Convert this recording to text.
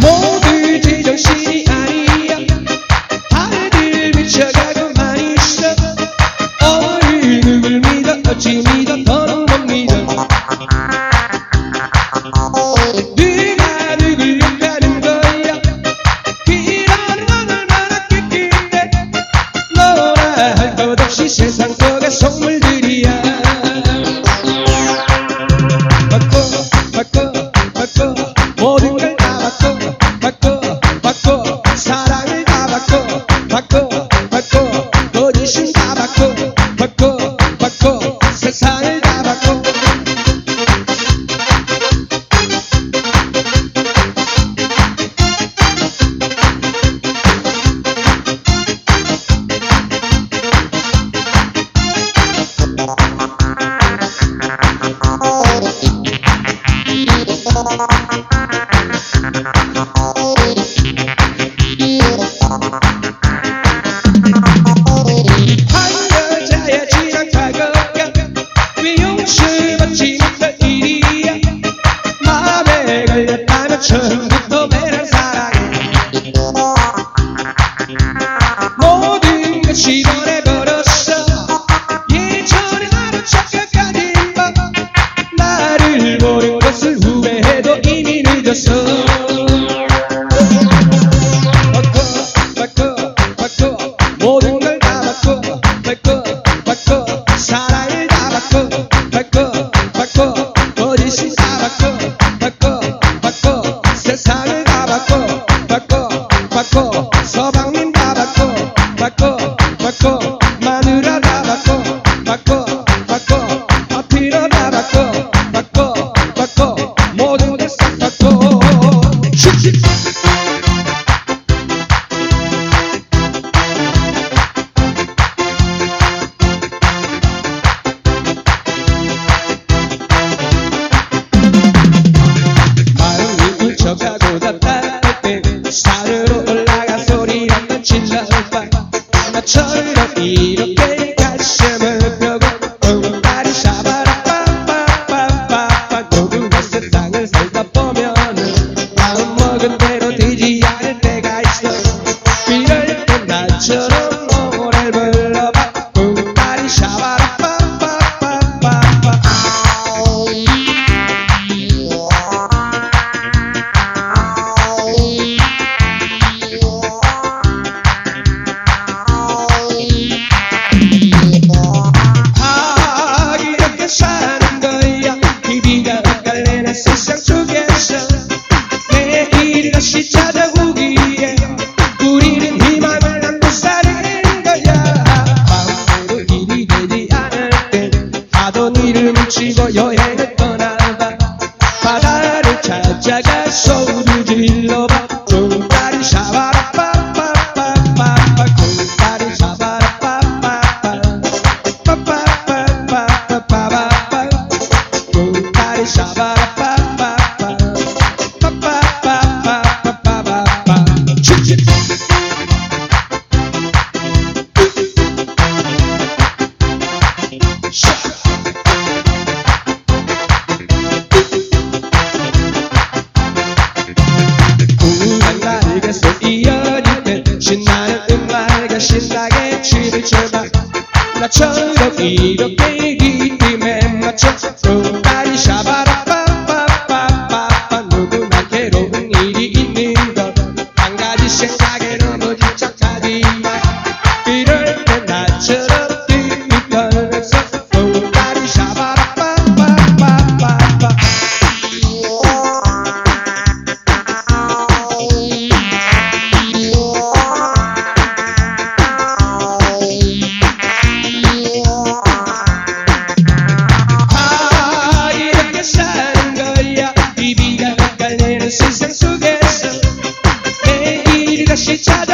모두 제정신이 아니야. 다들 미쳐가고 많이 있어 어이 누굴 믿어 어찌 믿어 더는 못 믿어. I could. 지원해버렸어. 예전에 나는 착각한 인마. 나를 모른 것을 후회해도 이미 늦었어. 바꿔 바꿔 바꿔. 모든 걸 다 바꿔 바꿔 바꿔. 사랑을 다 바꿔 바꿔 바꿔. 거짓을 바꿔 바꿔 바꿔. 세상을 다 바꿔 바꿔 바꿔. loco. 치고 여행을 떠나다 바다를 찾아갔어 each other. La chalda, quiero que diga. she tried